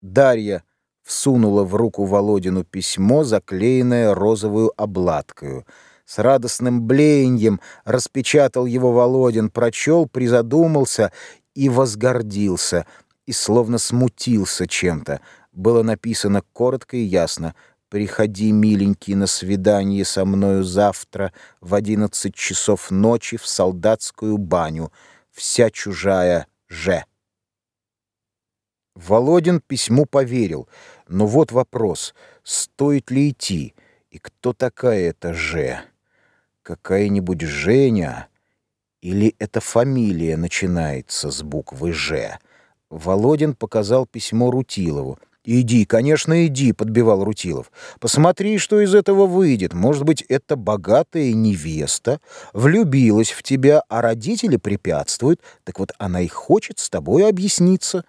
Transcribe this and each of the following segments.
Дарья всунула в руку Володину письмо, заклеенное розовую обладкою. С радостным блеяньем распечатал его Володин, прочел, призадумался и возгордился, и словно смутился чем-то. Было написано коротко и ясно «Приходи, миленький, на свидание со мною завтра в одиннадцать часов ночи в солдатскую баню. Вся чужая Ж». Володин письму поверил, но вот вопрос, стоит ли идти, и кто такая эта Ж? Какая-нибудь Женя? Или эта фамилия начинается с буквы Ж? Володин показал письмо Рутилову. «Иди, конечно, иди», — подбивал Рутилов. «Посмотри, что из этого выйдет. Может быть, эта богатая невеста влюбилась в тебя, а родители препятствуют. Так вот она и хочет с тобой объясниться».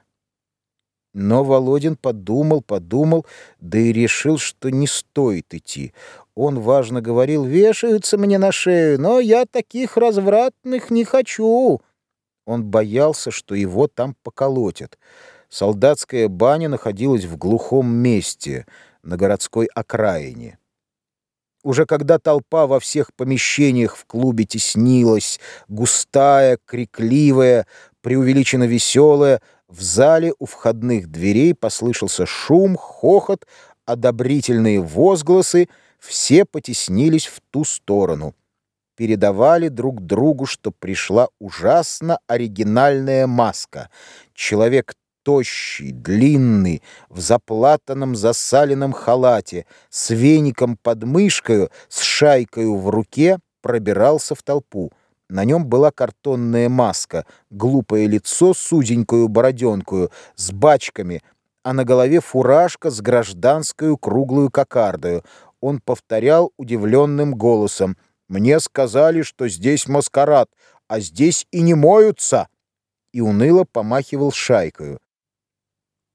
Но Володин подумал, подумал, да и решил, что не стоит идти. Он важно говорил, вешаются мне на шею, но я таких развратных не хочу. Он боялся, что его там поколотят. Солдатская баня находилась в глухом месте, на городской окраине. Уже когда толпа во всех помещениях в клубе теснилась, густая, крикливая, преувеличенно веселая, в зале у входных дверей послышался шум, хохот, одобрительные возгласы, все потеснились в ту сторону. Передавали друг другу, что пришла ужасно оригинальная маска. Человек тощий, длинный, в заплатанном засаленном халате, с веником под мышкою, с шайкою в руке, пробирался в толпу. На нем была картонная маска, глупое лицо с узенькую бороденкою, с бачками, а на голове фуражка с гражданскую круглую кокардою. Он повторял удивленным голосом. «Мне сказали, что здесь маскарад, а здесь и не моются!» И уныло помахивал шайкою.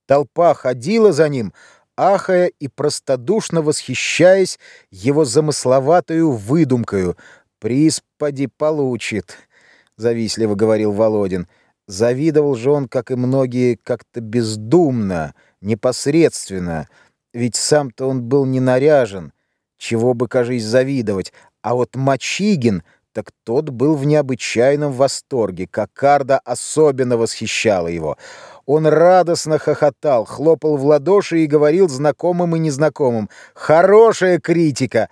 Толпа ходила за ним, ахая и простодушно восхищаясь его замысловатою выдумкою — «Приз поди получит», — завистливо говорил Володин. Завидовал же он, как и многие, как-то бездумно, непосредственно, ведь сам-то он был не наряжен, чего бы, кажись, завидовать, а вот Мачигин, так тот был в необычайном восторге, Кокарда особенно восхищала его. Он радостно хохотал, хлопал в ладоши и говорил знакомым и незнакомым «Хорошая критика!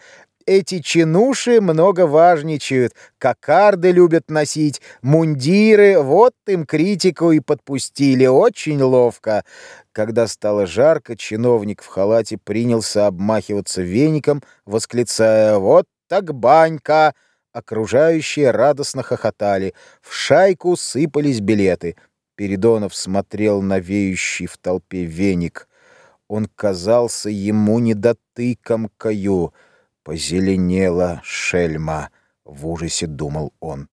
Эти чинуши много важничают, кокарды любят носить, мундиры, вот им критику и подпустили, очень ловко. Когда стало жарко, чиновник в халате принялся обмахиваться веником, восклицая «Вот так банька!» Окружающие радостно хохотали, в шайку сыпались билеты. Передонов смотрел на веющий в толпе веник. Он казался ему недотыком каю — Позеленела шельма, в ужасе думал он.